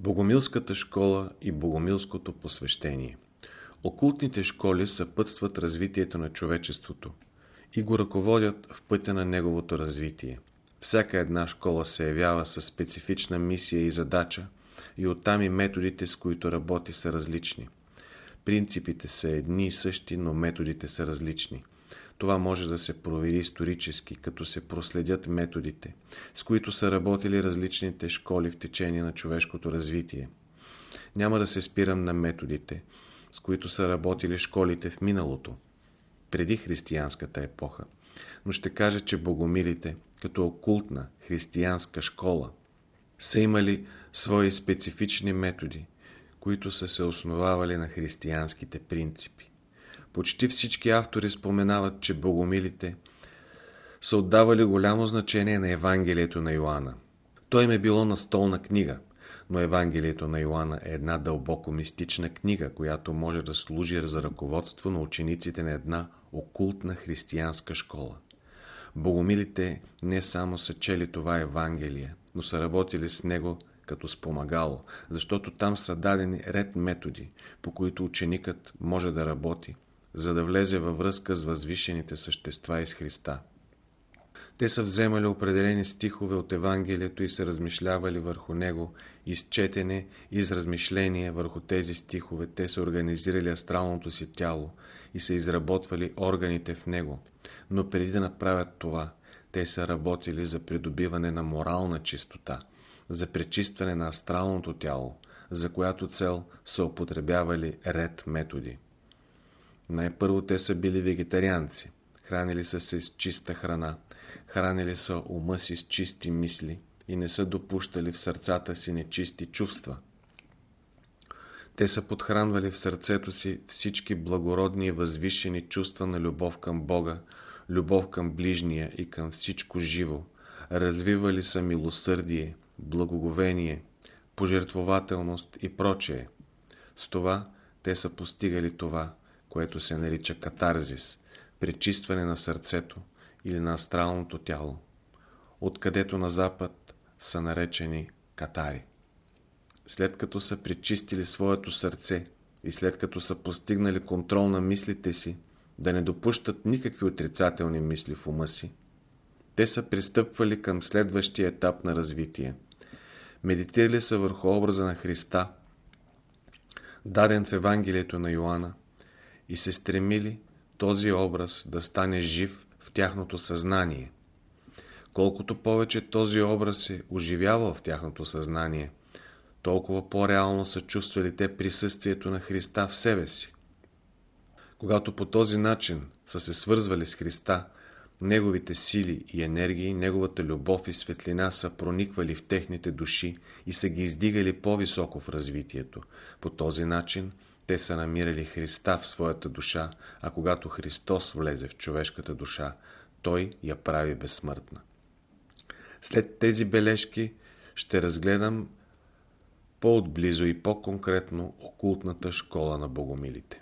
Богомилската школа и богомилското посвещение Окултните школи съпътстват развитието на човечеството и го ръководят в пътя на неговото развитие. Всяка една школа се явява със специфична мисия и задача и оттам и методите, с които работи, са различни. Принципите са едни и същи, но методите са различни – това може да се провери исторически, като се проследят методите, с които са работили различните школи в течение на човешкото развитие. Няма да се спирам на методите, с които са работили школите в миналото, преди християнската епоха, но ще кажа, че богомилите, като окултна християнска школа, са имали свои специфични методи, които са се основавали на християнските принципи. Почти всички автори споменават, че богомилите са отдавали голямо значение на Евангелието на Йоанна. Той им е било настолна книга, но Евангелието на Йоанна е една дълбоко мистична книга, която може да служи за ръководство на учениците на една окултна християнска школа. Богомилите не само са чели това Евангелие, но са работили с него като спомагало, защото там са дадени ред методи, по които ученикът може да работи, за да влезе във връзка с възвишените същества и с Христа. Те са вземали определени стихове от Евангелието и са размишлявали върху него, изчетене и размишление върху тези стихове. Те са организирали астралното си тяло и са изработвали органите в него. Но преди да направят това, те са работили за придобиване на морална чистота, за пречистване на астралното тяло, за която цел са употребявали ред методи. Най-първо те са били вегетарианци. Хранили са се с чиста храна. Хранили са ума си с чисти мисли и не са допущали в сърцата си нечисти чувства. Те са подхранвали в сърцето си всички благородни и възвишени чувства на любов към Бога, любов към ближния и към всичко живо. Развивали са милосърдие, благоговение, пожертвователност и прочее. С това те са постигали това, което се нарича катарзис, пречистване на сърцето или на астралното тяло, откъдето на запад са наречени катари. След като са пречистили своето сърце и след като са постигнали контрол на мислите си, да не допущат никакви отрицателни мисли в ума си, те са пристъпвали към следващия етап на развитие. Медитирали са върху образа на Христа, даден в Евангелието на Йоанна, и се стремили този образ да стане жив в тяхното съзнание. Колкото повече този образ се оживява в тяхното съзнание, толкова по-реално са чувствали те присъствието на Христа в себе си. Когато по този начин са се свързвали с Христа, Неговите сили и енергии, Неговата любов и светлина са прониквали в техните души и са ги издигали по-високо в развитието. По този начин те са намирали Христа в своята душа, а когато Христос влезе в човешката душа, Той я прави безсмъртна. След тези бележки ще разгледам по-отблизо и по-конкретно окултната школа на богомилите.